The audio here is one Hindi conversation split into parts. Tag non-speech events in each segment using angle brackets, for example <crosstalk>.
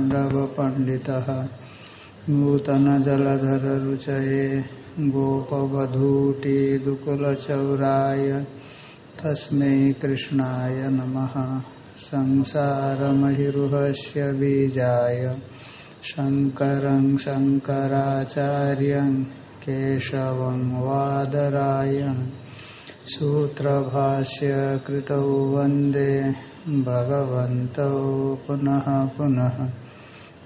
पाण्डवपण्डितः नूतनजलधररुचये गोपवधूटिदुकुलचौराय तस्मै कृष्णाय नमः। संसारमहिरुहस्य बीजाय शङ्करं शङ्कराचार्यं केशवं वादरायण सूत्रभाष्य कृतौ वंदे भगवन्तौ पुनः पुनः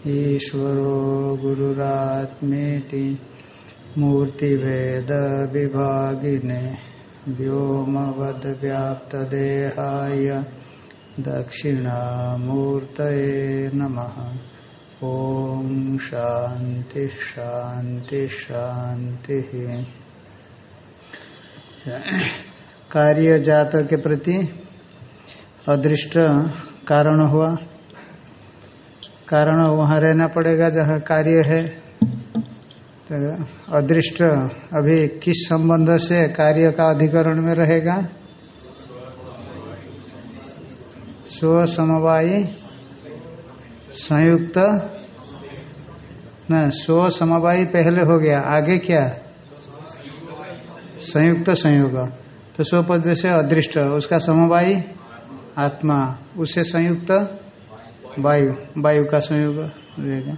ईश्वरो गुरुरात्मेति मूर्तिभेदविभागिने व्योमवद्व्याप्तदेहाय दक्षिणामूर्तये नमः। ॐ शान्ति शान्ति, शान्तिः। कार्य जात के प्रति अदृष्ट कारण हुआ। कारण वहाँ रहना पड़ेगा जहाँ कार्य है। तो अदृष्ट अभी किस संबंध से कार्य का अधिकरण में रहेगा? स्व समवायी, संयुक्त, न, स्व समवायी पहले हो गया, आगे क्या? संयुक्त संयोग। तो स्वपद से अदृष्ट, उसका समवायी आत्मा उससे संयुक्त वायु वायु का संयोग रहेगा।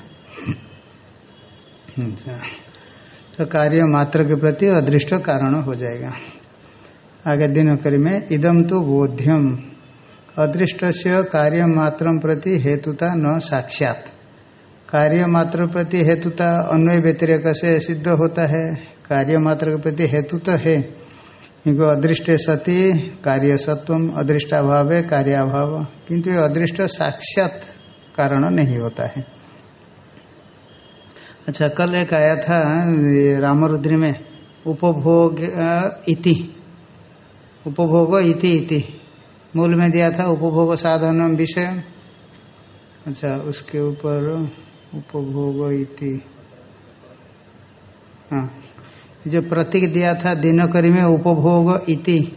अच्छा। तो कार्य मात्र के प्रति अदृष्ट कारण हो जाएगा। आगे दिनकरी में इदम तो बोध्यम। अदृष्ट से कार्य मात्र प्रति हेतुता न साक्षात। कार्य मात्र प्रति हेतुता अन्वय व्यतिरेक से सिद्ध होता है। कार्य मात्र के प्रति हेतु तो है। क्योंकि अदृष्ट सती कार्य सत्वम अदृष्टाभाव है कार्याभाव। किंतु ये अदृष्ट साक्षात कारण नहीं होता है। अच्छा कल एक आया था रामरुद्री में, उपभोग इति। उपभोग इति इति। मूल में दिया था उपभोग साधन विषय। अच्छा उसके ऊपर उपभोग इति। हाँ। जो प्रतीक दिया था, दिनकरी में उपभोग इति।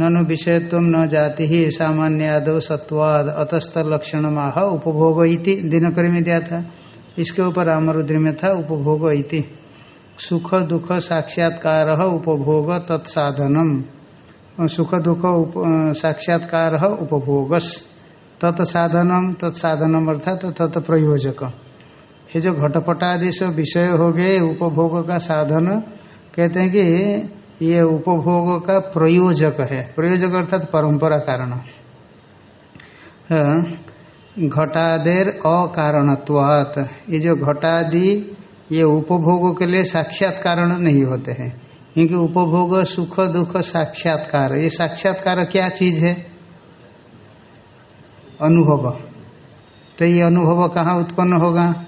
ननु विषयत्व न जाति ही सामान्य आदो सत्वाद अतस्थ लक्षण माह उपभोग इति दिनकरी में दिया था। इसके ऊपर रामरुद्री में था, उपभोग इति। सुख दुख साक्षात्कार, उपभोग तत्साधनम। सुख दुख साक्षात्कार, उपभोगस। तत्साधनम तत्साधनम अर्थात तत्प्रयोजक ये जो घटपटादि सब विषय हो गए, उपभोग का साधन, कहते हैं कि ये उपभोग का प्रयोजक है। प्रयोजक अर्थात परंपरा कारण। घटादेर अकारणत्वात। ये जो घटादि, ये उपभोग के लिए साक्षात कारण नहीं होते हैं। क्योंकि उपभोग सुख, दुख, साक्षात्कार। ये साक्षात्कार क्या चीज़ है? अनुभव। तो ये अनुभव कहाँ उत्पन्न होगा?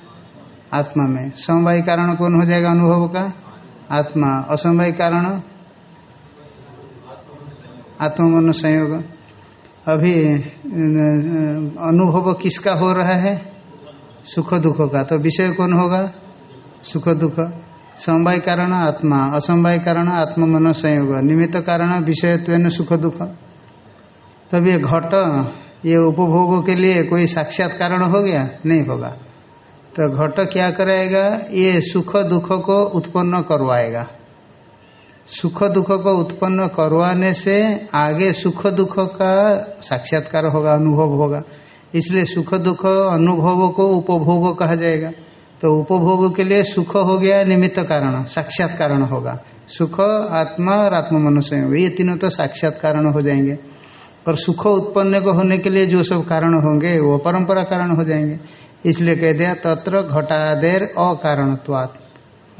आत्मा में। समवाय कारण कौन हो जाएगा अनुभव का? आत्मा। असमवाय कारण? आत्मन संयोग। अभी, अनुभव किसका हो रहा है? सुख दुख का। तो विषय कौन होगा? सुख दुख। समवाय कारण आत्मा। असमवाय कारण आत्म मन संयोग। निमित्त कारण विषयत्व सुख दुख। तब ये घट, ये उपभोग के लिए कोई साक्षात कारण हो गया? नहीं होगा। तो घट क्या कराएगा ये सुख दुख को उत्पन्न करवाएगा। सुख दुख को उत्पन्न करवाने से आगे सुख दुख का साक्षात्कार होगा, अनुभव होगा। इसलिए सुख दुख अनुभव को उपभोग कहा जाएगा। तो उपभोग के लिए सुख हो गया, निमित्त कारण साक्षात कारण होगा। सुख, आत्मा और आत्म मनुष्य ये तीनों तो साक्षात कारण हो जाएँगे। और सुख उत्पन्न को होने के लिए जो सब कारण होंगे, वो परंपरा कारण हो जाएँगे। इसलिए कह दिया, तत्र घटादेर अकारणत्वात्।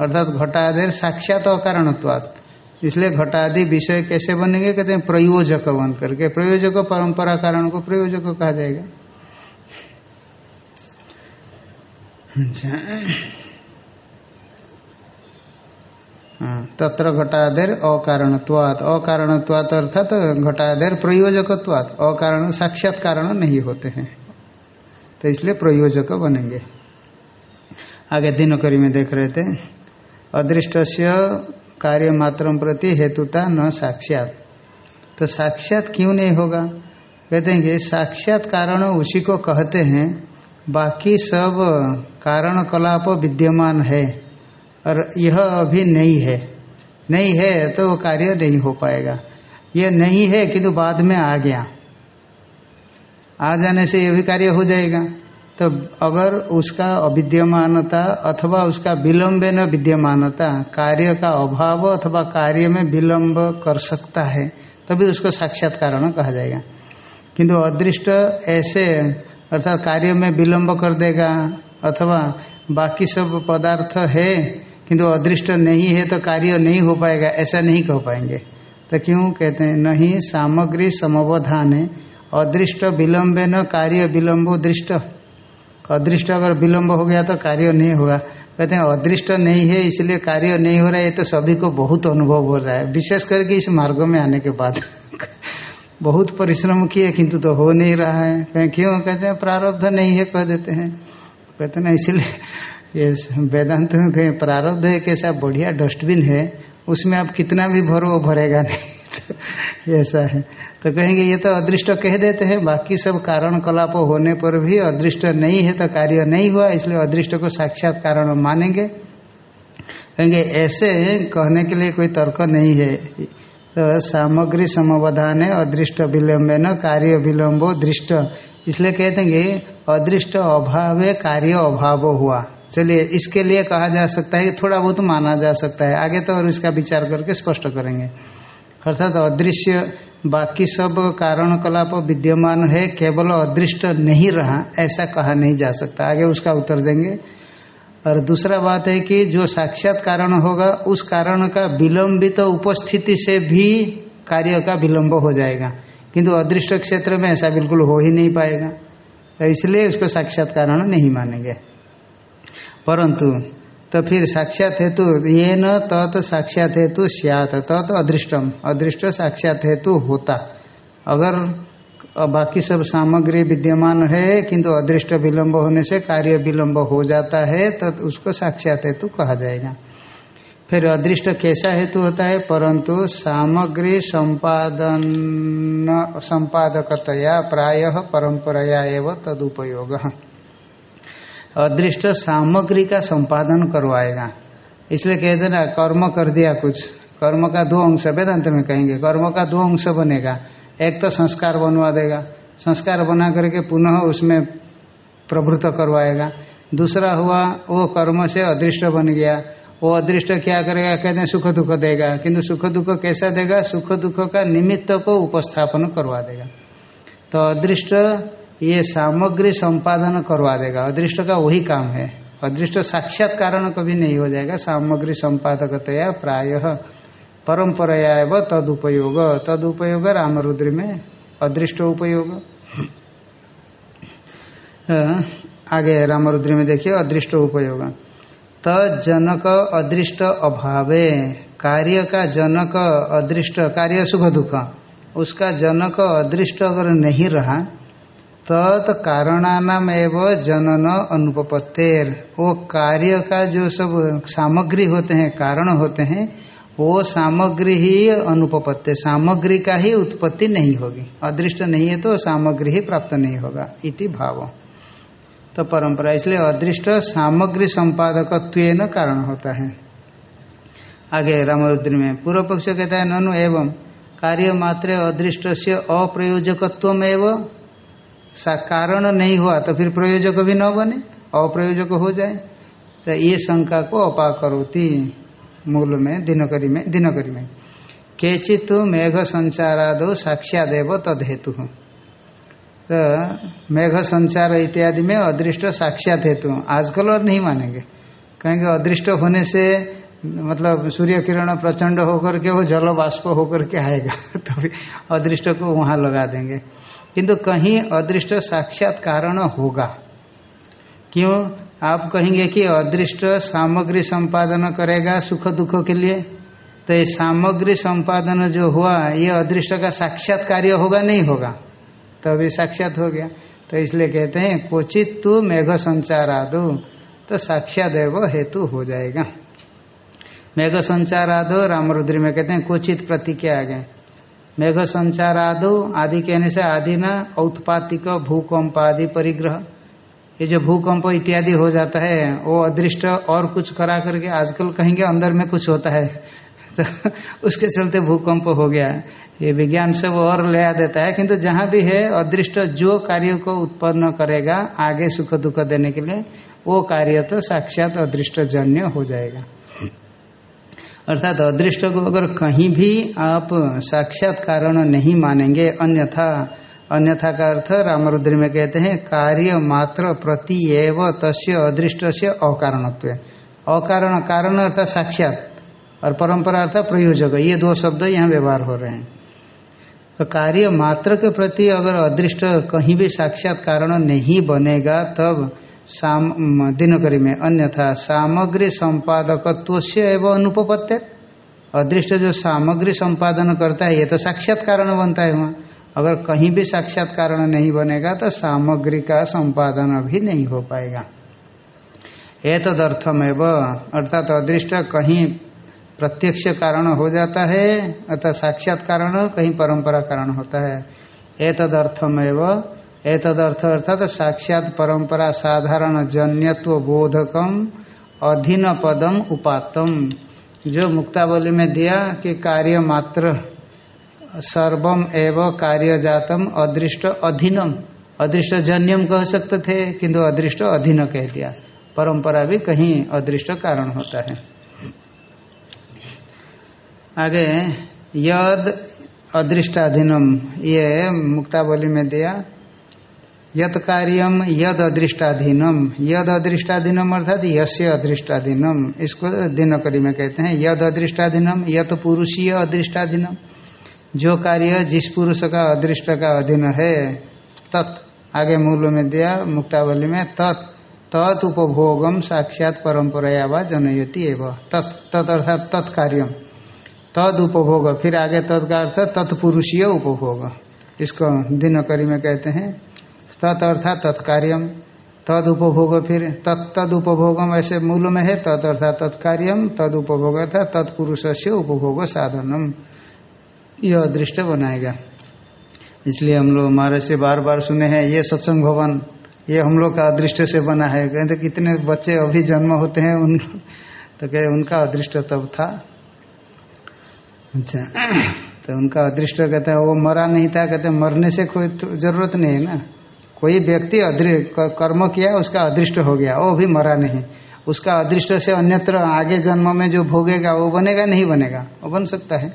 अर्थात घटादेर साक्षात अकारणत्वात्। इसलिए घटादि विषय कैसे बनेंगे? कहते हैं प्रयोजक बन करके। प्रयोजक परंपरा कारण को प्रयोजक कहा जाएगा। तत्र घटादेर अकारणत्वात्। अकारणत्वात् अर्थात घटादेर प्रयोजकत्वात्। अकारण साक्षात कारण नहीं होते हैं। तो इसलिए प्रयोजक बनेंगे। आगे दिनकरी में देख रहे थे। अदृष्ट से कार्य मात्र प्रति हेतुता न साक्षात। तो साक्षात क्यों नहीं होगा? कहते हैं कि साक्षात कारण उसी को कहते हैं। बाकी सब कारण कलाप विद्यमान है और यह अभी नहीं है। नहीं है तो कार्य नहीं हो पाएगा। यह नहीं है किंतु बाद में आ गया। आ जाने से यह भी कार्य हो जाएगा। तो अगर उसका अविद्यमानता अथवा उसका विलंब न विद्यमानता, कार्य का अभाव अथवा कार्य में विलंब कर सकता है, तभी तो उसको साक्षात कारण कहा जाएगा। किंतु अदृष्ट ऐसे, अर्थात कार्य में विलंब कर देगा, अथवा बाकी सब पदार्थ है, किंतु अदृष्ट नहीं है तो कार्य नहीं हो पाएगा, ऐसा नहीं कह पाएँगे। तो क्यों कहते हैं नहीं सामग्री समवधान अदृष्ट विलंबे न कार्य विलंबो दृष्ट। अदृष्ट अगर विलंब हो गया तो कार्य नहीं होगा। कहते हैं, अदृष्ट नहीं है, इसलिए कार्य नहीं हो रहा है, ये तो सभी को बहुत अनुभव हो रहा है। विशेष करके इस मार्ग में आने के बाद। <laughs> बहुत परिश्रम किए, किंतु तो हो नहीं रहा है। क्यों? कहते हैं, प्रारब्ध नहीं है, कह देते हैं। कहते ना इसलिए ये वेदांत में कहें, प्रारब्ध है, कैसा बढ़िया डस्टबिन है, उसमें आप कितना भी भरो भरेगा नहीं। <laughs> तो ऐसा है। तो कहेंगे, ये तो अदृष्ट कह देते हैं, बाकी सब कारण कलाप होने पर भी अदृष्ट नहीं है तो कार्य नहीं हुआ, इसलिए अदृष्ट को साक्षात कारण मानेंगे। कहेंगे, ऐसे कहने के लिए कोई तर्क नहीं है। तो सामग्री समवधान है, अदृष्ट विलंब न कार्य विलंबो दृष्ट। इसलिए कहते हैं अदृष्ट अभाव कार्य अभाव हुआ। चलिए, इसके लिए कहा जा सकता है थोड़ा बहुत माना जा सकता है। आगे तो और इसका विचार करके स्पष्ट करेंगे। अर्थात अदृश्य बाकी सब कारण कलाप विद्यमान है, केवल अदृष्ट नहीं रहा, ऐसा कहा नहीं जा सकता। आगे उसका उत्तर देंगे। और दूसरा बात है कि जो साक्षात कारण होगा, उस कारण का विलंबित तो उपस्थिति से भी कार्य का विलंब हो जाएगा। किंतु अदृष्ट क्षेत्र में ऐसा बिल्कुल हो ही नहीं पाएगा। तो इसलिए उसको साक्षात कारण नहीं मानेंगे। परंतु तो फिर साक्षात हेतु ये न तत् साक्षात हेतु सियात। तत् अदृष्टम अदृष्ट साक्षात हेतु होता। अगर बाकी सब सामग्री विद्यमान है, किंतु अदृष्ट विलंब होने से कार्य विलंब हो जाता है तो उसको साक्षात हेतु कहा जाएगा। फिर अदृष्ट कैसा हेतु होता है? परंतु सामग्री संपादन, संपादकतया प्रायः परंपराया एवं तदुपयोग। अदृष्ट सामग्री का संपादन करवाएगा। इसलिए कहते ना, कर्म कर दिया कुछ। कर्म का दो अंश वेदांत में कहेंगे, कर्म का दो अंश बनेगा। एक तो संस्कार बनवा देगा। संस्कार बना करके पुनः उसमें प्रवृत्त करवाएगा। दूसरा हुआ, वो कर्म से अदृष्ट बन गया। वो अदृष्ट क्या करेगा? कहते हैं सुख दुख देगा। किंतु सुख दुख कैसा देगा? सुख दुख का निमित्त को उपस्थापन करवा देगा। तो अदृष्ट ये सामग्री संपादन करवा देगा। अदृष्ट का वही काम है। अदृष्ट साक्षात कारण कभी नहीं हो जाएगा। सामग्री संपादकतया प्राय परंपराया व तदुपयोग। तदुपयोग रामरुद्र में अदृष्ट उपयोग। आगे रामरुद्र में देखिए, अदृष्ट उपयोग। तजनक अदृष्ट अभावे। कार्य का जनक अदृष्ट। कार्य सुख दुख। उसका जनक अदृष्ट अगर नहीं रहा तत् एवं जनन अनुपत्तेर वो कार्य का जो सब सामग्री होते हैं, कारण होते हैं, वो सामग्री ही अनुपत्ति सामग्री का ही उत्पत्ति नहीं होगी। अदृष्ट नहीं है तो सामग्री ही प्राप्त नहीं होगा, इति भाव। तो परंपरा, इसलिए अदृष्ट सामग्री संपादक कारण होता है। आगे रामरुद्र में पूर्व पक्ष कहता है, ननु एवं कार्य मात्र अदृष्ट से अप्रयोजकत्व एवं कारण नहीं हुआ तो फिर प्रयोजक भी न बने, अप्रयोजक हो जाए। तो ये शंका को अपाकरोती मूल में, दिनकरी में दिनकरी में। केचित मेघ संचारादो साक्षादेव तद हेतु तो मेघ संचार इत्यादि में अदृष्ट साक्षात हेतु आजकल और नहीं मानेंगे। कहेंगे अदृष्ट होने से मतलब सूर्य किरण प्रचंड होकर के वो जल बाष्प होकर के आएगा <laughs> तो अदृष्ट को वहाँ लगा देंगे। किंतु कहीं अदृष्ट साक्षात कारण होगा। क्यों? आप कहेंगे कि अदृष्ट सामग्री संपादन करेगा सुख दुख के लिए। तो ये सामग्री संपादन जो हुआ, ये अदृष्ट का साक्षात कार्य होगा, नहीं होगा? तो अभी साक्षात हो गया। तो इसलिए कहते हैं, क्वचित तू मेघ संचार आदो तो साक्षात एव हेतु हो जाएगा। मेघ संचार आदो रामरुद्री में कहते हैं, क्वचित प्रतिज्ञा आ गए मेघ संचार आदो आदि कहने से आदि न औत्पातिक भूकंप आदि परिग्रह। ये जो भूकंप इत्यादि हो जाता है, वो अदृष्ट और कुछ करा करके आजकल कहेंगे अंदर में कुछ होता है। <laughs> तो उसके चलते भूकंप हो गया। ये विज्ञान सब और ले आ देता है, किंतु जहाँ भी है, अदृष्ट जो कार्य को उत्पन्न करेगा, आगे सुख दुख देने के लिए, वो कार्य तो साक्षात अदृष्ट जन्य हो जाएगा। अर्थात अदृष्ट को अगर कहीं भी आप साक्षात कारण नहीं मानेंगे, अन्यथा अन्यथा का अर्थ रामरुद्र में कहते हैं, कार्य मात्र प्रति एव तस्य अदृष्ट से अकारणत्व। अकारण, कारण अर्थात साक्षात, और परंपरा अर्थात प्रयोजक, ये दो शब्द यहाँ व्यवहार हो रहे हैं। तो कार्य मात्र के प्रति अगर अदृष्ट कहीं भी साक्षात कारण नहीं बनेगा, तब साम दिनकरी में अन्यथा सामग्री संपादकत्व से एवं अनुपत्य अदृष्ट जो सामग्री संपादन करता है, ये तो साक्षात कारण बनता है वहाँ। अगर कहीं भी साक्षात कारण नहीं बनेगा तो सामग्री का संपादन भी नहीं हो पाएगा। एतदर्थम एवं अर्थात अदृष्ट कहीं प्रत्यक्ष कारण हो जाता है अर्थात साक्षात कारण कहीं परंपरा कारण होता है। एतदर्थम एवं एतदर्थ अर्थात साक्षात परंपरा साधारण जन्यत्व बोधकम अधीन पदम उपातम जो मुक्तावली में दिया कि कार्य मात्र सर्वम एव कार्य जातम अदृष्ट अधीनम। अदृष्ट जन्यम कह सकते थे, किंतु अदृष्ट अधीन कह दिया। परंपरा भी कहीं अदृष्ट कारण होता है। आगे, यद अदृष्टाधीनम, ये मुक्तावली में दिया यत कार्यम यद अदृष्टाधीनम यद अदृष्टाधीनम अर्थात यस्य अदृष्टाधीनम। इसको दिनकरी में कहते हैं यद अदृष्टाधीनम यत पुरुषीय अदृष्टाधीनम। जो कार्य जिस पुरुष का अदृष्ट का अधीन है, तत्। आगे मूल में दिया, मुक्तावली में, तत्। तत् उपभोगम साक्षात परंपराया व जनयति एवं। तत्। तत् अर्थात तत्कार्यम तद उपभोग। फिर आगे तद का अर्थ तत्पुरुषीय उपभोग। इसको दिनकरी में कहते हैं तत् अर्थात तत्कार्यम। तद उपभोग फिर तत्द उपभोगम, ऐसे मूल में है, तत् अर्थात तत्कार्यम, तद उपभोग अर्थात तत्पुरुष से उपभोग साधनम। यह अदृष्ट बनाएगा। इसलिए हम लोग हमारे से बार बार सुने हैं, ये सत्संग भवन, ये हम लोग का अदृष्ट से बना है। कहते कितने बच्चे अभी जन्म होते हैं, उन <laughs> तो कहे उनका अदृष्ट तब था। अच्छा <clears throat> तो उनका अदृष्ट कहते हैं, वो मरा नहीं था, कहते मरने से कोई तो ज़रूरत नहीं है ना। कोई व्यक्ति कर्म किया, उसका अदृष्ट हो गया, वो भी मरा नहीं। उसका अदृष्ट से अन्यत्र आगे जन्म में जो भोगेगा, वो बनेगा, नहीं बनेगा, वो बन सकता है।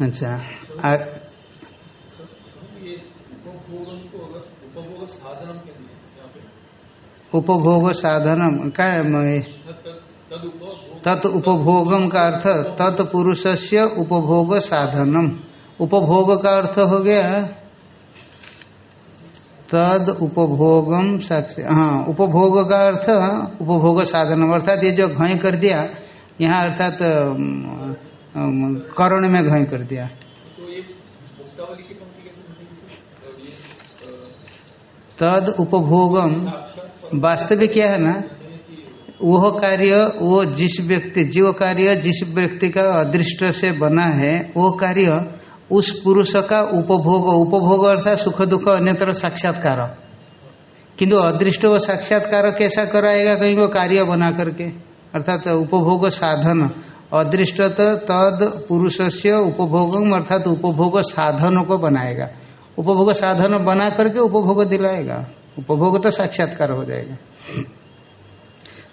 अच्छा उपभोग साधनम, का तत् उपभोगम का अर्थ तत्पुरुष से उपभोग साधनम। उपभोग का अर्थ हो गया तद उपभोगम साक्ष। हाँ उपभोग का अर्थ उपभोग साधन अर्थात ये जो घय कर दिया यहाँ अर्थात करण में घय कर दिया। तद उपभोगम वास्तविक क्या है ना? वो कार्य वो जिस व्यक्ति जो कार्य जिस व्यक्ति का अदृष्ट से बना है वो कार्य उस पुरुष का उपभोग उपभोग अर्थात सुख, दुख, अन्यतर साक्षात्कार। किंतु अदृष्ट व साक्षात्कार कैसा कराएगा? कहीं वो कार्य बना करके। अर्थात उपभोग साधन। अदृष्ट तद पुरुष से उपभोगम अर्थात उपभोग साधन को बनाएगा। उपभोग साधन बना करके उपभोग दिलाएगा। उपभोग तो साक्षात्कार हो जाएगा।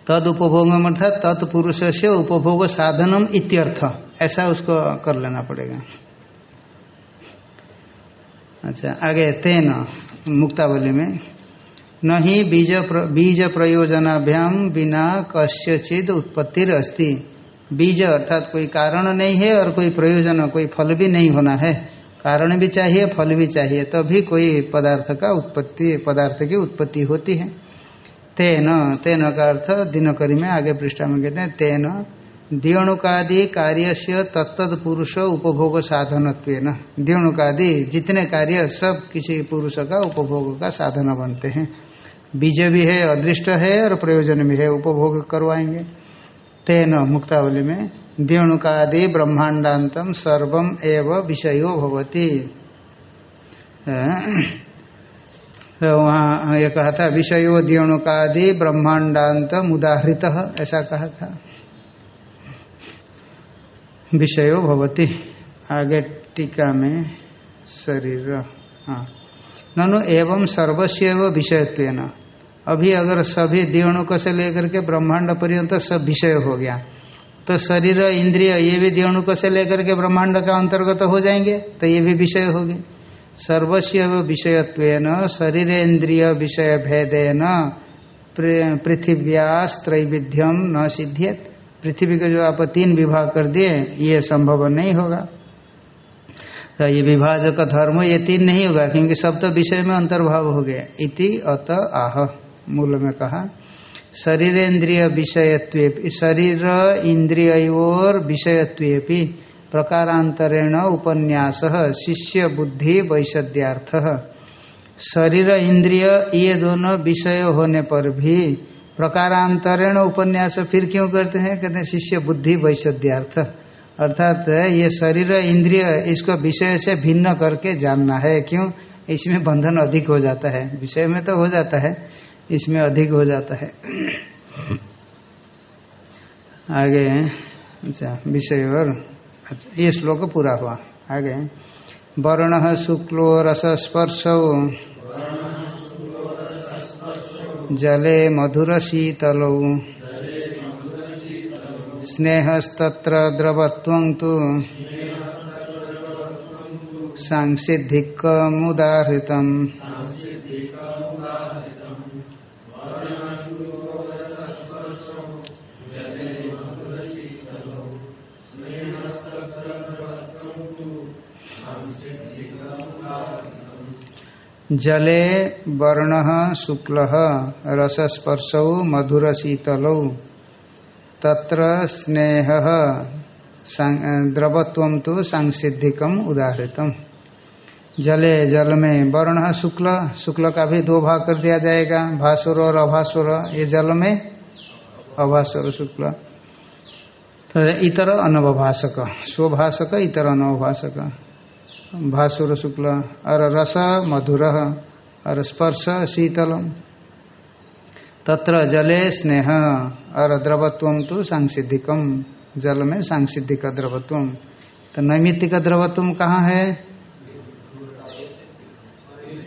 तद उपभोगम अर्थात तत्पुरुष से उपभोग साधनम इत्यर्थ। ऐसा उसको कर लेना पड़ेगा। अच्छा आगे तेन मुक्तावली में न ही बीज प्र, बीज प्रयोजनाभ्याम बिना कस्यचिद उत्पत्तिर अस्ति बीज अर्थात कोई कारण नहीं है और कोई प्रयोजन कोई फल भी नहीं होना है। कारण भी चाहिए फल भी चाहिए तभी कोई पदार्थ का उत्पत्ति पदार्थ की उत्पत्ति होती है। तेन तेन का अर्थ दिनकरी में आगे पृष्ठा में कहते हैं तेन दियणुकादि कार्य से तत्त पुरुष उपभोग साधन दियणुकादि जितने कार्य, सब किसी पुरुष का उपभोग का साधन बनते हैं। बीज भी है, अदृष्ट है और प्रयोजन भी है, उपभोग करवाएँगे। तेन मुक्तावली में द्योणुकादि ब्रह्मांडातम सर्वम एव विषयो भवती। तो वहाँ ये कहा था, विषयो दियोणुकादि ब्रह्मांडांत मुदाहृत ऐसा कहा था। विषयो भवती। आगे टीका में शरीर हाँ। ननु एवं सर्वस्व विषयत्व अभी अगर सभी दियोणुक से लेकर के ब्रह्मांड पर्यंत सब विषय हो गया तो शरीर, इंद्रिय ये भी दियोणुक से लेकर के ब्रह्मांड का अंतर्गत हो जाएँगे तो ये भी विषय होगी सर्वस्व विषयत्व शरीर इंद्रिय विषय भेदेन पृथिव्यास्त्रैविध्यम न सिद्धियत। पृथ्वी को जो आप तीन विभाग कर दिए, ये संभव नहीं होगा। तो ये विभाजक धर्म, ये तीन नहीं होगा, क्योंकि सब तो विषय में अंतर्भाव हो गया। इति अत आह, मूल में कहा शरीर इंद्रिय विषयत्व शरीर इंद्रियोर विषयत्व प्रकारांतरेण उपन्यास, शिष्य बुद्धि वैषद्यार्थ शरीर इंद्रिय, ये दोनों विषय होने पर भी प्रकारांतरेण उपन्यास, फिर क्यों करते हैं? कहते हैं, शिष्य बुद्धि वैषद्यार्थ अर्थात ये शरीर, इंद्रिय, इसको विषय से भिन्न करके जानना है। क्यों? इसमें बंधन अधिक हो जाता है। विषय में तो हो जाता है, इसमें अधिक हो जाता है। आगे अच्छा विषय और अच्छा ये श्लोक पूरा हुआ। आगे वर्ण शुक्लो रस स्पर्श। जले मधुर शीतलौ स्नेहस्तत्र द्रवत्वं तु। सांसिद्धिकमुदाहृतम् जले वर्ण शुक्ल, रसस्पर्शौ मधुर शीतलौ तत्र स्नेह द्रवत्व तो सांसिद्धिकम उदाहृतम। जले जल में वर्ण शुक्ल शुक्ल का भी दो भाग कर दिया जाएगा भास्वर और अभास्वर ये जल में अभास्वर शुक्ल। तो इतर अनवभाषक स्वभाषक इतर अनवभाषक भास्वर शुक्ल और रस मधुर और स्पर्श शीतलम तत्र जले स्नेह और द्रवत्व तो सांसिद्धिकम जल में सांसिद्धिक द्रवत्व। तो नैमित्तिक द्रवत्व कहाँ है?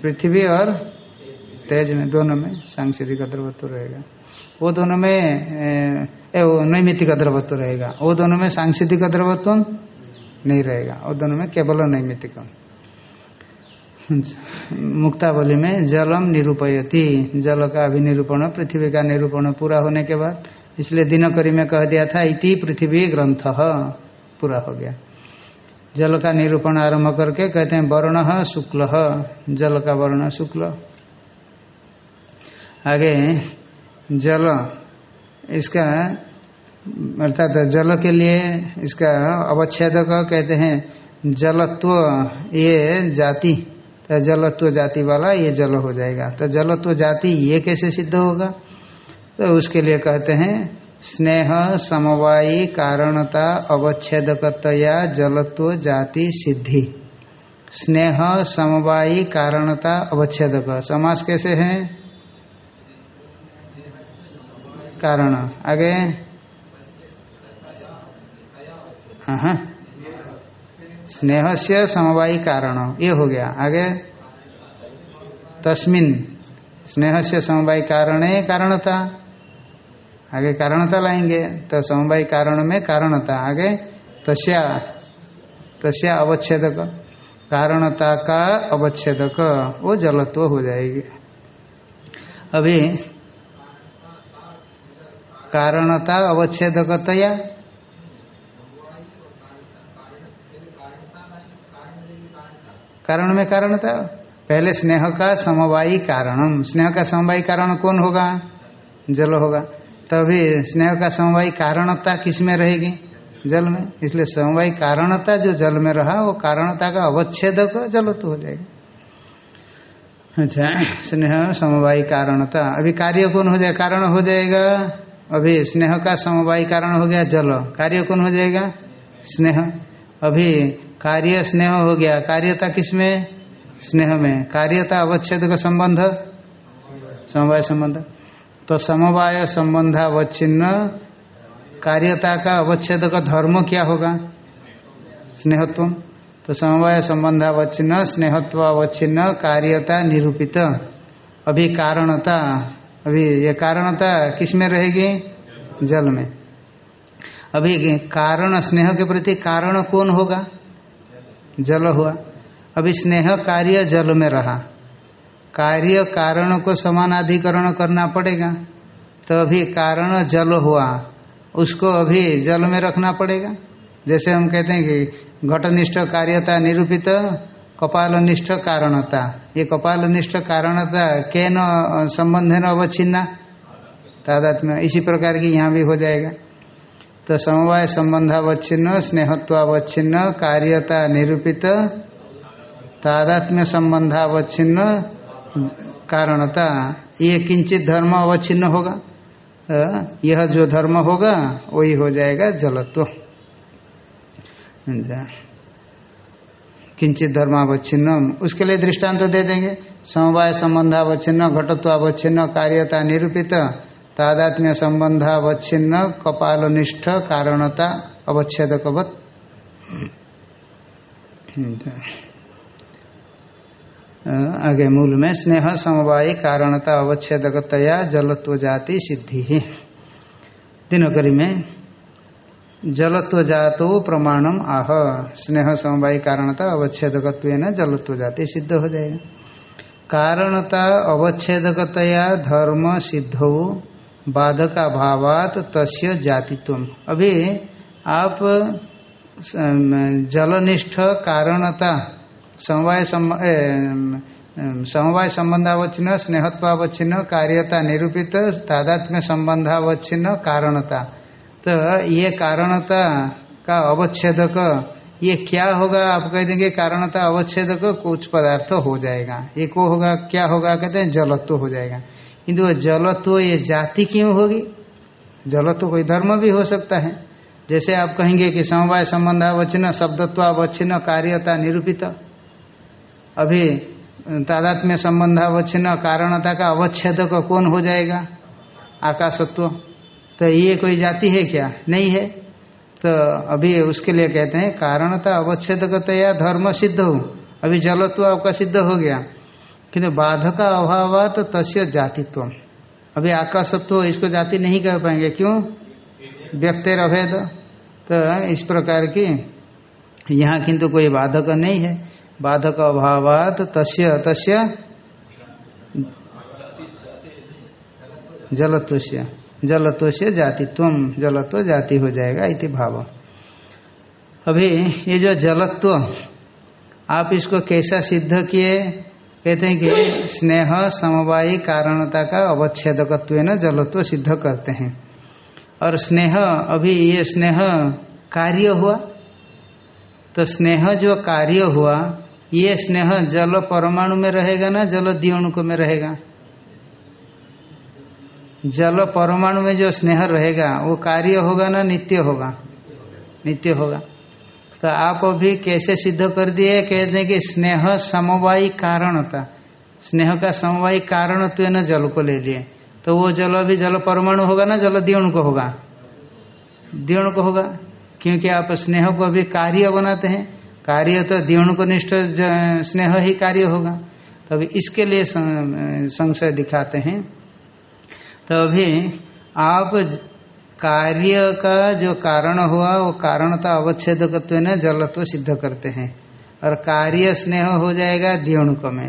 पृथ्वी और तेज में, दोनों में सांसिधिक द्रवत्व रहेगा। वो दोनों में नैमित्तिक द्रवत्व रहेगा। वो दोनों में सांसिधिक द्रवत्व नहीं रहेगा वो दोनों में केवल नैमित्तिक। मुक्तावली में जलम निरूपयति, जल का भी निरूपण पृथ्वी का निरूपण पूरा होने के बाद, इसलिए दिनकरी में कह दिया था, इति पृथ्वी ग्रंथ, पूरा हो गया। जल का निरूपण आरंभ करके कहते हैं, वर्ण शुक्ल, जल का वर्ण शुक्ल। आगे, जल, इसका अर्थात जल के लिए इसका अवच्छेद कहते हैं, जलत्व, ये जाति तो जलत्व जाति वाला ये जल हो जाएगा। तो जलत्व जाति ये कैसे सिद्ध होगा? तो उसके लिए कहते हैं, स्नेह, समवायी, कारणता, अवच्छेदकतया जलत्व जाति सिद्धि। स्नेह, समवायी, कारणता, अवच्छेदक। समास कैसे है? कारण। आगे। हाँ। स्नेह से समवायी कारण। ये हो गया। आगे। तस्मिन। स्नेह से समवाय कारण कारणता। आगे कारणता लाएँगे। तो समवाय कारण में कारणता। आगे। तस्या। तस्या अवच्छेदक। कारणता का अवच्छेदक। वो जलत्व हो जाएगी। अभी। कारणता अवच्छेदकतया। कारण में कारण था। पहले स्नेह का समवायी कारणम। स्नेह का समवायी कारण कौन होगा? जल होगा। तभी स्नेह का समवायी कारणता किसमें रहेगी? जल में। इसलिए समवायी कारणता जो जल में रहा, वो कारणता का अवच्छेद जल तो हो जाएगा। अच्छा स्नेह समवायी कारणता। अभी कार्य कौन हो जाएगा कारण हो जाएगा। अभी स्नेह का समवायी कारण हो गया जल। कार्य कौन हो जाएगा? स्नेह। अभी कार्य स्नेह हो गया। कार्यता किसमें? स्नेह में। कार्यता अवच्छेद का संबंध? समवाय संबंध। तो समवाय संबंधावच्छिन्न, कार्यता का अवच्छेद का धर्म क्या होगा? स्नेहत्व। तो समवाय संबंधावच्छिन्न, स्नेहत्वावच्छिन्न, कार्यता निरूपित। अभी कारणता, अभी ये कारणता किसमें रहेगी? जल में। अभी कारण, स्नेह के प्रति कारण कौन होगा? जल हुआ। अभी स्नेह कार्य जल में रहा। कार्य कारण को समानाधिकरण करना पड़ेगा। तो अभी कारण जल हुआ। उसको अभी जल में रखना पड़ेगा। जैसे हम कहते हैं कि घटनिष्ठ कार्यता निरूपित, कपालनिष्ठ कारणता। ये कपालनिष्ठ कारणता के न संबंध न अवच्छिन्ना? तादात्म्य। इसी प्रकार की यहाँ भी हो जाएगा। तो समवाय संबंधावच्छिन्न, स्नेहत्वावच्छिन्न, कार्यता निरूपित, तादात्म्य संबंधावच्छिन्न, कारणता, ये किंचित धर्म अवच्छिन्न होगा। यह जो धर्म होगा, वही हो जाएगा जलत्व। किंचित धर्मावच्छिन्न, उसके लिए दृष्टांत तो दे देंगे। समवाय संबंधावच्छिन्न, घटत्वावच्छिन्न, कार्यता निरूपित तादात्म्य संबंधावच्छिन्न कपालनिष्ठ, कारणता अवच्छेदकवत। आगे मूल में, स्नेह, समवायी, कारणता अवच्छेदकतया जलत्व जाति सिद्धि। है दिनकरी में जलत्व जातो प्रमाणम आह, स्नेह, समवायी, कारणता अवच्छेदकत्व जलत्व जाति सिद्ध हो जाएगा। कारणता अवच्छेदकतया धर्म सिद्धो बाधका भावात तस्य जातित्व अभी आप जलनिष्ठ कारणता, समवाय समवाय संबंधावच्छिन्न, स्नेहत्वावच्छिन्न, कार्यता निरूपित, तादात्म्य संबंधावच्छिन्न, कारणता। तो ये कारणता का अवच्छेदक, ये क्या होगा? आप कह देंगे कारणता अवच्छेदक, कुछ पदार्थ हो जाएगा। ये को होगा, क्या होगा? कहते हैं जलत्व हो जाएगा। किंतु वो जलत्व ये जाति क्यों होगी? जलत्व कोई धर्म भी हो सकता है। जैसे आप कहेंगे कि समवाय संबंधावच्छिन्न, शब्दत्वावच्छिन्न, कार्यता निरूपित। अभी तादात्म्य संबंधावच्छिन्न, कारणता का अवच्छेदक कौन हो जाएगा? आकाशत्व। तो ये कोई जाति है क्या? नहीं है। तो अभी उसके लिए कहते हैं, कारणता अवच्छेदकतया धर्म सिद्ध हो। अभी जलत्व आपका सिद्ध हो गया। किंतु बाधका अभाव तो तस्य जातित्व अभी आकाशत्व इसको जाति नहीं कह पाएँगे, क्यों? व्यक्तिर अभेद तो इस प्रकार की यहाँ किंतु कोई बाधक नहीं है। बाधक अभावात तस्य तस्य जलत्व से जलत्व से जातित्व जलत्व जाति हो जाएगा इति भाव। अभी ये जो जलत्व, आप इसको कैसा सिद्ध किए? कहते हैं कि स्नेह समवायी कारणता का अवच्छेदकत्व न जलत्व सिद्ध करते हैं। और स्नेह, अभी ये स्नेह कार्य हुआ? तो स्नेह जो कार्य हुआ, ये स्नेह जल परमाणु में रहेगा ना, जल दियोणुक में रहेगा? जल परमाणु में जो स्नेह रहेगा, वो कार्य होगा ना नित्य होगा? नित्य होगा। तो आप अभी कैसे सिद्ध कर दिए कहते हैं कि स्नेह समवायी कारणता स्नेह का समवायी कारण तो न, जल को ले लिए। तो वो जल अभी जल परमाणु होगा ना, जल दियोण को होगा। दियोण को होगा। क्योंकि आप स्नेह को अभी कार्य बनाते हैं। कार्य तो दियोण को निष्ठ स्नेह ही कार्य होगा। तो अभी इसके लिए संशय दिखाते हैं। तो अभी आप कार्य का जो कारण हुआ, वो कारणता अवच्छेदकत्व न जलत्व सिद्ध करते हैं। और कार्य स्नेह हो जाएगा दियोणुक में।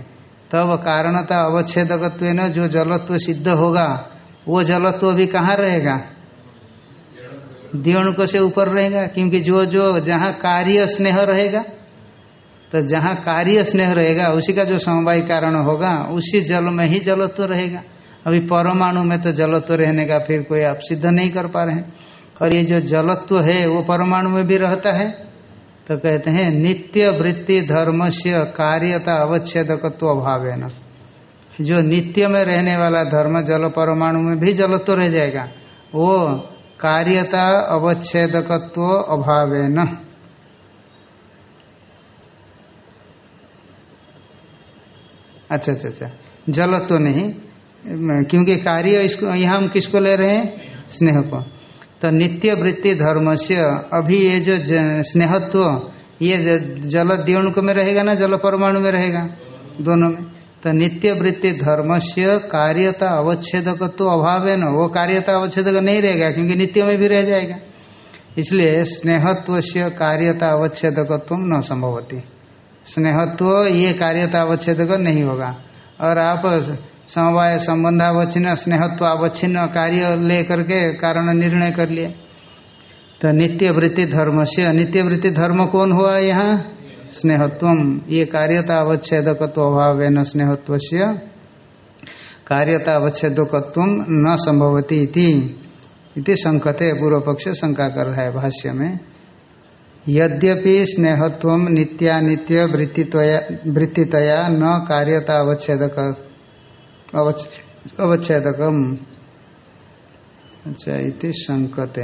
तब कारणता अवच्छेदकत्व न जो जलत्व सिद्ध होगा, वो जलत्व भी कहाँ रहेगा? दियोणुक से ऊपर रहेगा, क्योंकि जो जो जहाँ कार्य स्नेह रहेगा तो जहाँ कार्य स्नेह रहेगा, उसी का जो समवाय कारण होगा, उसी जल में ही जलत्व रहेगा। अभी परमाणु में तो जलत्व रहने का फिर कोई आप सिद्ध नहीं कर पा रहे हैं। और ये जो जलत्व है, वो परमाणु में भी रहता है। तो कहते हैं, नित्य वृत्ति धर्म से कार्यता अवच्छेदकत्व अभाव है न जो नित्य में रहने वाला धर्म जल परमाणु में भी जलत्व रह जाएगा, वो कार्यता अवच्छेदकत्व अभाव है न अच्छा अच्छा अच्छा। जलत्व नहीं क्योंकि कार्य इसको, यहाँ हम किसको ले रहे हैं? स्नेह को। तो नित्य वृत्ति धर्म से अभी ये जो स्नेहत्व, ये जल द्योणुक में रहेगा ना? जल परमाणु में रहेगा दोनों में। तो नित्य वृत्ति धर्म से कार्यता अवच्छेदक तो अभाव है ना? वो कार्यता अवच्छेदक नहीं रहेगा, क्योंकि नित्य में भी रह जाएगा। इसलिए स्नेहत्व से कार्यता अवच्छेदक न संभवती। स्नेहत्व, ये कार्यता अवच्छेदक नहीं होगा। और आप समवाय संबंधावच्छिन्न स्नेहत्व अवच्छिन्न कार्य ले करके कारण निर्णय कर लिए। तो नित्य वृत्ति धर्म से नित्य वृत्ति धर्म कौन हुआ यहाँ? स्नेहत्व ये कार्यता अवच्छेदक अभाव न स्नेहत्व से कार्यता अवच्छेदकत्व न संभवती इति। संकते पूर्व पक्ष शंका कर रहा है भाष्य में। यद्यपि स्नेहत्व नित्यानित्य वृत्तितया न कार्यता अवच्छेदक अवच्छेदकम। अच्छा इति संकते।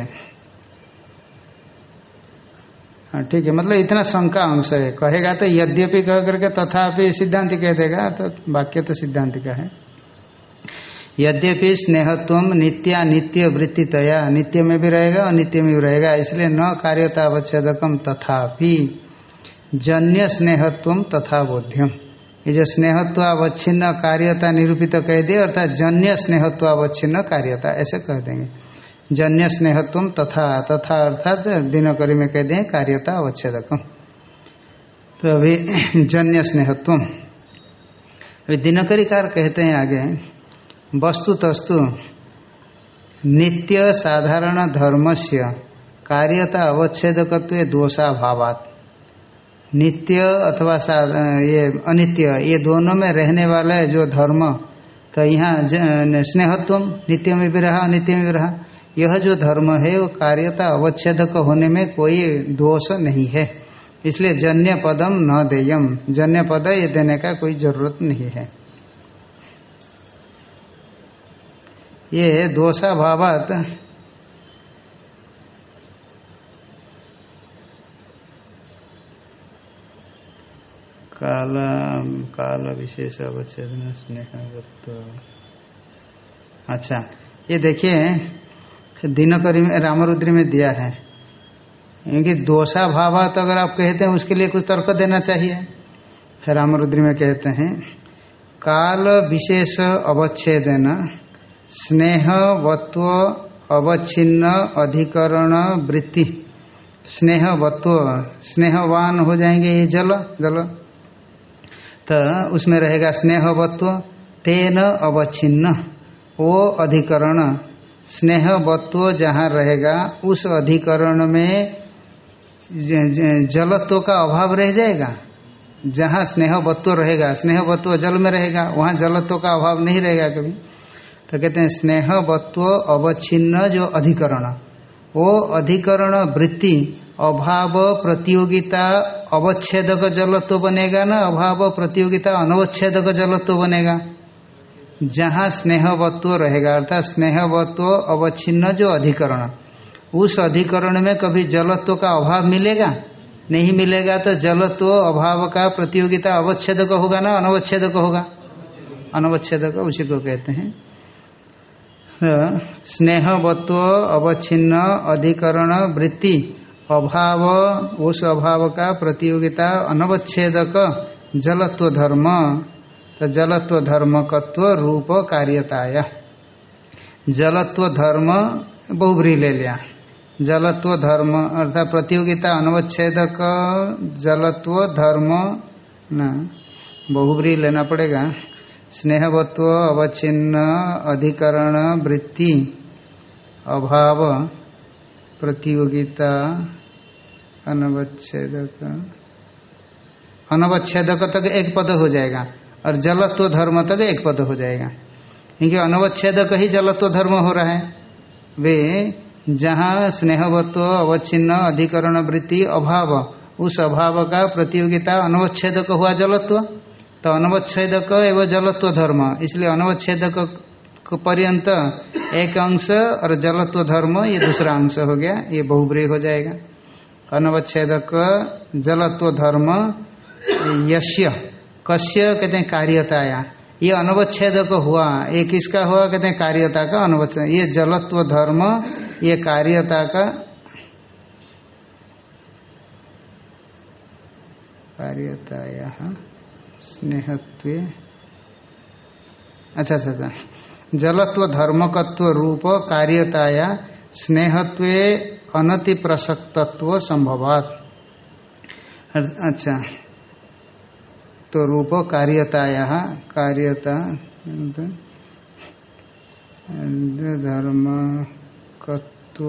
हाँ ठीक है मतलब इतना शंका अंश है। कहेगा तो यद्यपि कह करके तथापि सिद्धांत कह देगा तो वाक्य तो सिद्धांत का है। यद्यपि स्नेहत्व नित्या नित्य वृत्तितया, नित्य में भी रहेगा और नित्य में भी रहेगा, इसलिए न कार्यता अवच्छेदकम तथापि। जन्य स्नेहत्व तथा बोध्यम। ये जो स्नेहत्वावच्छिन्न कार्यता निरूपित कह दिए, अर्थात जन्य स्नेहत्वावच्छिन्न कार्यता, ऐसे कह देंगे। जन्य स्नेहत्व तथा तथा अर्थात दिनकरी में कह दें कार्यता अवच्छेदकम तो अभी <clears throat> जन्य स्नेहत्व। अभी दिनकरी कार कहते हैं आगे। वस्तु तस्तु नित्य साधारण धर्म से कार्यता अवच्छेदकत्व दोषाभावात। नित्य अथवा ये अनित्य, ये दोनों में रहने वाला है जो धर्म। तो यहाँ स्नेहत्व नित्य में भी रहा अनित्य में भी रहा यह जो धर्म है, वो कार्यता अवच्छेदक होने में कोई दोष नहीं है। इसलिए जन्य पदम न देयम, जन्य पद ये देने का कोई ज़रूरत नहीं है। ये दोषाभावात काल काल विशेष अवच्छेदन स्नेह अच्छा ये देखिए, दिनकरी में, रामरुद्री में दिया है। क्योंकि दोषा भाव तो अगर आप कहते हैं, उसके लिए कुछ तर्क देना चाहिए। फिर रामरुद्री में कहते हैं काल विशेष अवच्छेदन, स्नेह वत्व अवच्छिन्न अधिकरण वृत्ति। स्नेह वत्व, स्नेहवान हो जाएँगे ये जल जल। तो उसमें रहेगा स्नेहवत्व, तेन अवच्छिन्न। वो अधिकरण। स्नेहवत्व जहाँ रहेगा, उस अधिकरण में जलत्व का अभाव रह जाएगा। जहाँ स्नेहवत्व रहेगा, स्नेहवत्व जल में रहेगा, वहाँ जलत्व का अभाव नहीं रहेगा कभी। तो कहते हैं, स्नेहवत्व अवच्छिन्न जो अधिकरण। वो अधिकरण वृत्ति अभाव प्रतियोगिता अवच्छेदक जलत्व बनेगा ना? अभाव प्रतियोगिता अनवच्छेदक जलत्व बनेगा। जहाँ स्नेहवत्व रहेगा, अर्थात स्नेहवत्व अवच्छिन्न जो अधिकरण। उस अधिकरण में कभी जलत्व का अभाव मिलेगा? नहीं मिलेगा तो जलत्व अभाव का प्रतियोगिता अवच्छेदक होगा ना अनवच्छेदक होगा? अनवच्छेदक, उसी को कहते हैं। स्नेहवत्व अवच्छिन्न अधिकरण वृत्ति अभाव, उस अभाव का प्रतियोगिता अनवच्छेदक जलत्व धर्म तो जलत्व धर्मकत्व रूप कार्यताया। जलत्व धर्म बहुब्री ले लिया। जलत्व धर्म अर्थात प्रतियोगिता अनवच्छेदक जलत्व धर्म न बहुब्री लेना पड़ेगा। स्नेहवत्व, अवच्छिन्न, अधिकरण, वृत्ति, अभाव। प्रतियोगिता अनवच्छेदक। अनवच्छेदक तक एक पद हो जाएगा और जलत्व धर्म तक एक पद हो जाएगा। क्योंकि अनवच्छेदक ही जलत्व धर्म हो रहा है। वे जहाँ स्नेहवत्व, अवच्छिन्न, अधिकरण, वृत्ति, अभाव, उस अभाव का प्रतियोगिता अनवच्छेदक हुआ जलत्व तो अनवच्छेदक एवं जलत्व धर्म। इसलिए अनवच्छेदक पर्यंत एक अंश और जलत्व धर्म, ये दूसरा अंश हो गया, ये बहुब्री हो जाएगा। अनवच्छेदक जलत्व धर्म, यश्य, कश्य कहते हैं कार्यताया। ये अनवच्छेद हुआ, ये किसका हुआ कहते हैं कार्यता का अनवच्छेद ये जलत्व धर्म, ये कार्यता का कार्यताया, स्नेहत्व। अच्छा अच्छा अच्छा। जलत्व धर्मकत्व रूप कार्यताया स्नेहत्व अनति प्रसक्तत्व संभवात। अच्छा। तो रूप कार्यताया, कार्यता धर्मकत्व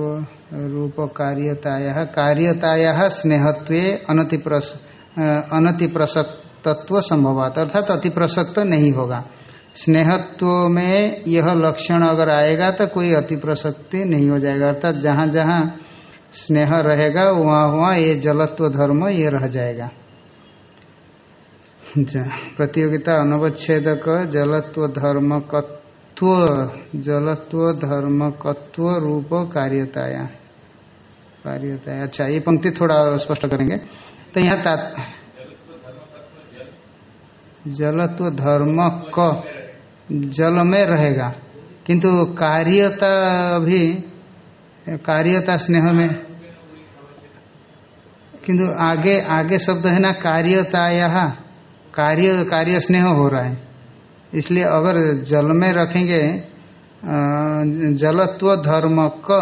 रूप कार्यताया कार्यताया स्नेहत्व अनति प्रस अनति प्रसक्तत्व संभवात। अर्थात अति प्रसक्त नहीं होगा। स्नेहत्व में यह लक्षण अगर आएगा तो कोई अति प्रसक्ति नहीं हो जाएगा। अर्थात जहाँ जहाँ स्नेह रहेगा, वहाँ वहाँ ये जलत्व धर्म ये रह जाएगा। प्रतियोगिता अनवच्छेदक जलत्व धर्मकत्व जलत्व धर्मकत्व रूप कार्यताया। कार्यताया। अच्छा ये पंक्ति थोड़ा स्पष्ट करेंगे। तो यहाँ जलत्व धर्म क जल में रहेगा। किंतु कार्यता भी कार्यता स्नेह में, किंतु आगे आगे शब्द है ना, कार्यताया, कार्य कार्य स्नेह हो रहा है। इसलिए अगर जल में रखेंगे जलत्व धर्म क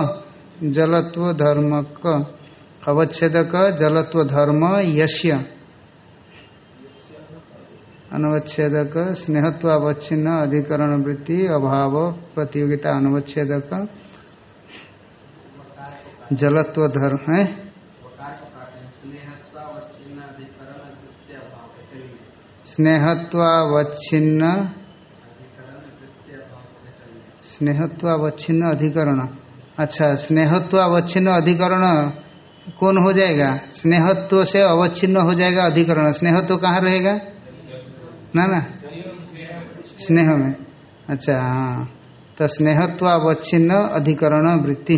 जलत्व धर्म क अवच्छेदक जलत्व धर्म यश्य। अनवच्छेदक, स्नेहत्वावच्छिन्न अधिकरण वृत्ति अभाव, प्रतियोगिता अनवच्छेदक। जलत्व धर्म है? स्नेहत्वावच्छिन्न स्नेहत्वावच्छिन्न अधिकरण। अच्छा स्नेहत्वावच्छिन्न अधिकरण कौन हो जाएगा? स्नेहत्व से अवच्छिन्न हो जाएगा अधिकरण। स्नेहत्व कहाँ रहेगा? ना ना स्नेह में अच्छा हाँ। तो स्नेहत्वावच्छिन्न अधिकरण वृत्ति।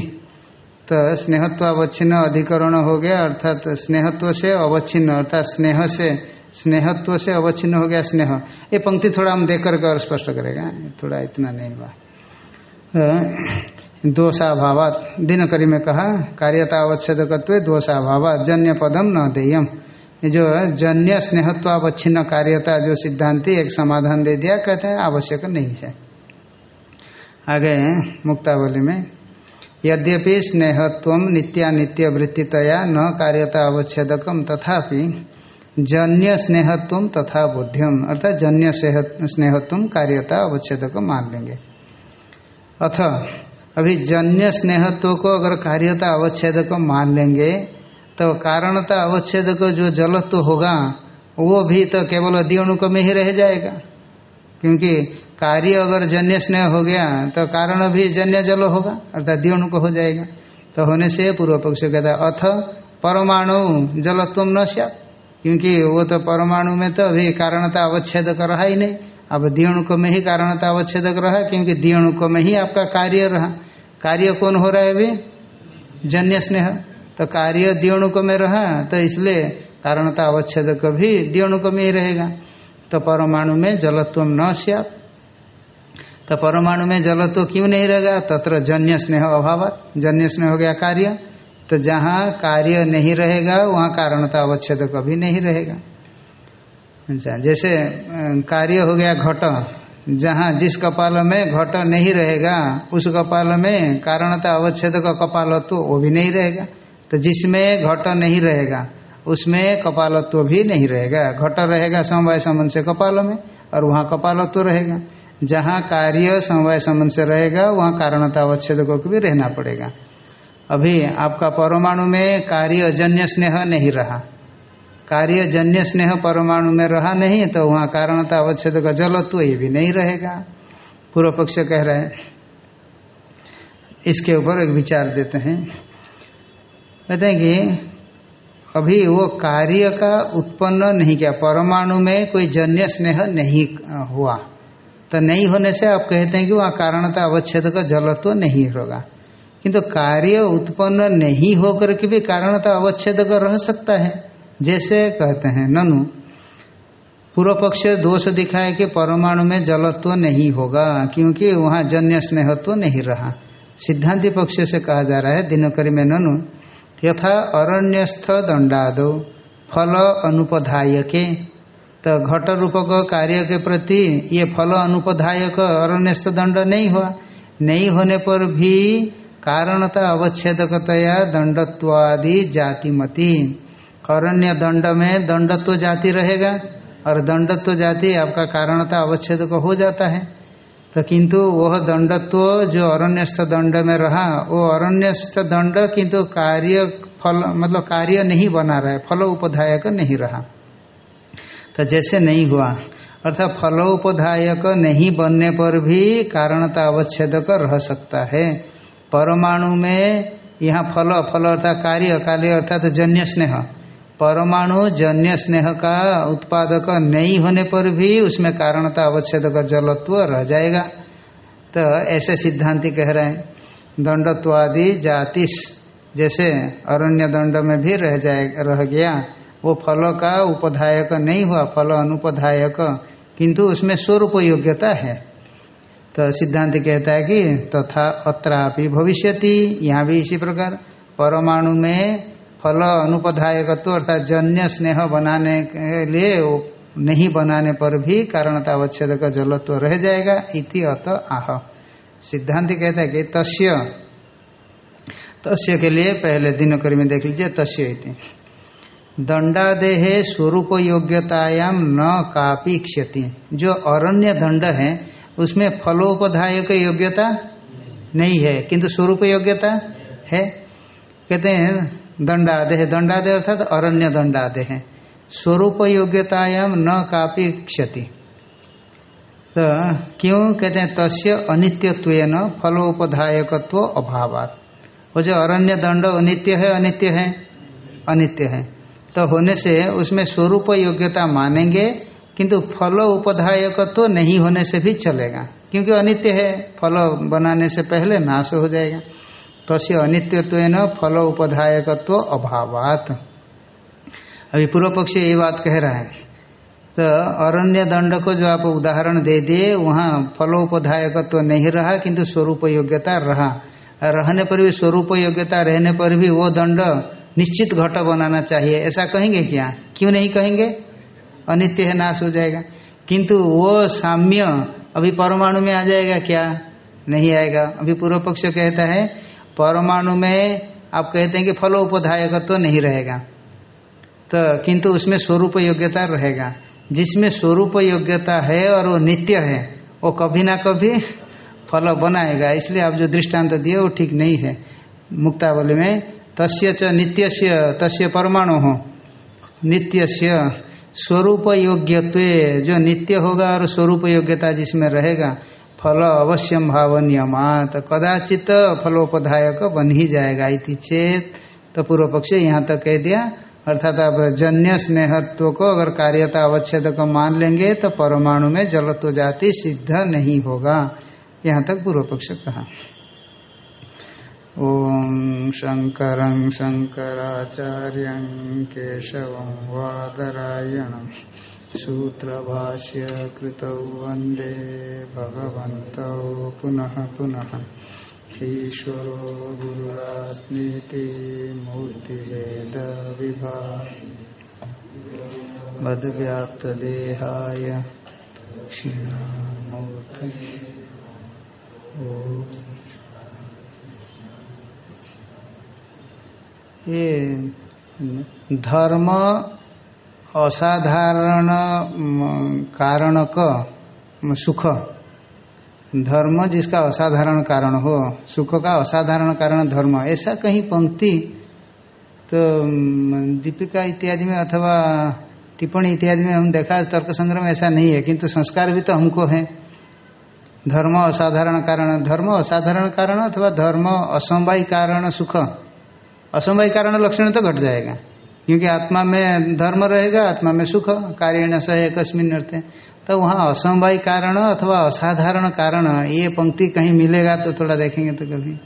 तो स्नेहत्वावच्छिन्न अधिकरण हो गया, अर्थात तो स्नेहत्व से अवच्छिन्न, अर्थात स्नेह से, स्नेहत्व से अवच्छिन्न हो गया स्नेह। ये पंक्ति थोड़ा हम देख करके और स्पष्ट करेगा। थोड़ा इतना नहीं हुआ। दोषाभावात। दिनकरी में कहा कार्यता अवच्छेदकत्व दोषाभावात। जन्य पदम न देयम। जो जन्य स्नेहत्वावच्छिन्न कार्यता जो सिद्धांति एक समाधान दे दिया, कहते हैं आवश्यक नहीं है। आगे मुक्तावली में, यद्यपि स्नेहत्व नित्यानित्य वृत्तितया न कार्यता अवच्छेदकम तथापि जन्य स्नेहत्व तथा बुद्धिम अर्थात जन्य स्नेहत्व कार्यता अवच्छेदक मान लेंगे। अथ, अभी जन्य स्नेहत्व को अगर कार्यता अवच्छेदक मान लेंगे तो कारणता अवच्छेद को जो जलत्व होगा, वो भी तो केवल दियोणुक में ही रह जाएगा। क्योंकि कार्य अगर जन्य स्नेह हो गया तो कारण भी जन्य जल होगा, अर्थात दियोणुक हो जाएगा। तो होने से पूर्व पक्ष कहता है अथ परमाणु जलत्व न क्योंकि वो तो परमाणु में तो अभी कारणता अवच्छेद कर रहा ही नहीं। अब दियणुक में ही कारणता अवच्छेद कर रहा, क्योंकि दियणुक में ही आपका कार्य रहा। कार्य कौन हो रहा है अभी? जन्य स्नेह। तो कार्य दियोणुक में रहा तो इसलिए कारणता अवच्छेद भी दियोणुक में ही रहेगा। तो परमाणु में जलत्व न सियात। तो परमाणु में जलत्व क्यों नहीं रहेगा? तत्र जन्य स्नेह अभाव जन्य स्नेह हो गया कार्य। तो जहाँ कार्य नहीं रहेगा, वहाँ कारणता अवच्छेद कभी नहीं रहेगा। अच्छा जैसे कार्य हो गया घट। जहाँ जिस कपाल में घट नहीं रहेगा, उस कपाल में कारणता अवच्छेद का कपालत्व तो वो भी नहीं रहेगा। तो जिसमें घट नहीं रहेगा, उसमें कपालत्व भी नहीं रहेगा। घट रहेगा समवाय संबंध से कपाल में, और वहाँ कपालत्व रहेगा। जहाँ कार्य समवाय संबंध से रहेगा, वहाँ कारणता अवच्छेद को भी रहना पड़ेगा। अभी आपका परमाणु में कार्य जन्य स्नेह नहीं रहा। कार्य जन्य स्नेह परमाणु में रहा नहीं तो वहाँ कारणता अवच्छेद का जलत्व ये भी नहीं रहेगा। पूर्व पक्ष कह रहे हैं, इसके ऊपर एक विचार देते हैं। कहते हैं कि अभी वो कार्य का उत्पन्न नहीं किया, परमाणु में कोई जन्य स्नेह नहीं हुआ। तो नहीं होने से आप कहते हैं कि वहाँ कारणता अवच्छेद का जलत्व नहीं होगा। किंतु तो कार्य उत्पन्न नहीं होकर के भी कारणता अवच्छेद का रह सकता है। जैसे कहते हैं, ननु, पूर्व पक्ष दोष दिखाए कि परमाणु में जलत्व नहीं होगा, क्योंकि वहाँ जन्य स्नेहत्व नहीं रहा। सिद्धांति पक्ष से कहा जा रहा है दिनकरी में ननु यथा अरण्यस्थ दंडादो फल अनुपधायके। तो घट रूपक कार्य के प्रति ये फल अनुपधायक अरण्यस्थ दंड नहीं हुआ। नहीं होने पर भी कारणता अवच्छेदकतया दंडत्वादि जातिमती। अरण्य दंड में दंडत्व जाति रहेगा। और दंडत्व जाति आपका कारणता अवच्छेद हो जाता है। तो किंतु वह दंडत्व जो अरण्यस्थ दंड में रहा, वो अरण्यस्थ दंड किंतु कार्य फल मतलब कार्य नहीं बना रहा है, फल उपधायक नहीं रहा। तो जैसे नहीं हुआ, अर्थात फल उपधायक नहीं बनने पर भी कारणता अवच्छेदक रह सकता है। परमाणु में यहाँ फल फल अर्थात कार्य कार्य अर्थात जन्य स्नेह। परमाणु जन्य स्नेह का उत्पादक नहीं होने पर भी उसमें कारणता अवच्छेद का जलत्व रह जाएगा। तो ऐसे सिद्धांति कह रहे हैं। दंडत्वादि जातिस, जैसे अरण्य दंड में भी रह जाए, रह गया, वो फल का उपधायक नहीं हुआ, फल अनुपधायक, किंतु उसमें स्वरूप योग्यता है। तो सिद्धांत कहता है कि तथा तो अत्रापि भविष्यति, यहाँ भी इसी प्रकार, परमाणु में फल अनुपधायकत्व अर्थात जन्य स्नेह बनाने के लिए नहीं बनाने पर भी कारणता अवच्छेद का जलत्व रह जाएगा इति अत आह। सिद्धांत कहता है कि तस्य तस्य के लिए पहले दिनकरी में देख लीजिए, तस्य इति। दंडादेह स्वरूप योग्यतायाम न कापी क्षति जो अरण्य दंड है, उसमें फलोपधायक योग्यता नहीं है, किंतु स्वरूप योग्यता है। कहते हैं दंडादेह दंडादेह अर्थात अरण्य दंडादेह स्वरूप योग्यतायाम न कापी क्षति। तो क्यों कहते हैं, तस्य अनित्यत्व फलोपधायकत्व अभावात। वो जो अरण्य दंड अनित्य है अनित्य है? अनित्य है। तो होने से उसमें स्वरूप योग्यता मानेंगे, किंतु फल उपधायकत्व तो नहीं होने से भी चलेगा। क्योंकि अनित्य है, फल बनाने से पहले नाश हो जाएगा। तस्य अनित्यत्व फल उपधायकत्व अभावात। अभी पूर्व पक्ष यही बात कह रहा है तो अरण्य दंड को जो आप उदाहरण दे दिए, वहाँ फलोपधायकत्व नहीं रहा, किंतु स्वरूप योग्यता रहा। रहने पर भी स्वरूप योग्यता रहने पर भी वो दंड निश्चित घट बनाना चाहिए। ऐसा कहेंगे क्या? क्यों नहीं कहेंगे? अनित्य है, नाश हो जाएगा। किंतु वो साम्य अभी परमाणु में आ जाएगा क्या? नहीं आएगा। अभी पूर्व पक्ष कहता है परमाणु में आप कहते हैं कि फलोपधायक तो नहीं रहेगा। तो किंतु उसमें स्वरूप योग्यता रहेगा। जिसमें स्वरूप योग्यता है और वो नित्य है, वो कभी ना कभी फल बनाएगा। इसलिए आप जो दृष्टांत दिए, वो ठीक नहीं है। मुक्तावली में, तस्य च नित्यस्य, तस्य परमाणु। हो नित्यस्य, स्वरूप योग्यत्व जो नित्य होगा और स्वरूप योग्यता जिसमें रहेगा फल अवश्यम भाव नियमात कदाचित फलोपधायक बन ही जाएगा इति चेत तो पूर्व पक्ष यहाँ तक कह दिया, अर्थात आप जन्य स्नेहत्व को अगर कार्यता अवच्छेद को मान लेंगे तो परमाणु में जलत्व जाति सिद्ध नहीं होगा। यहाँ तक पूर्व पक्ष कहा। ओम शंकर शंकराचार्य केशव वादरायण सूत्रभाष्य कृतौ वंदे भगवन्तौ पुनः पुनः ईश्वरो गुरुरात्मीति मूर्तिवेदविभा मद्व्याप्तदेहाय क्षीणामूर्ति ये धर्म असाधारण कारण का सुख। धर्म जिसका असाधारण कारण हो, सुख का असाधारण कारण धर्म। ऐसा कहीं पंक्ति तो दीपिका इत्यादि में अथवा टिप्पणी इत्यादि में हम देखा, तर्क संग्रह में ऐसा नहीं है, किंतु संस्कार भी तो हमको है। धर्म असाधारण कारण, धर्म असाधारण कारण अथवा धर्म असमवाय कारण सुख? असमवाय कारण लक्षण तो घट जाएगा। क्योंकि आत्मा में धर्म रहेगा, आत्मा में सुख, कार्यण सह एक अर्थ तो वहाँ असमवाय कारण अथवा असाधारण कारण, ये पंक्ति कहीं मिलेगा तो थोड़ा देखेंगे तो कभी।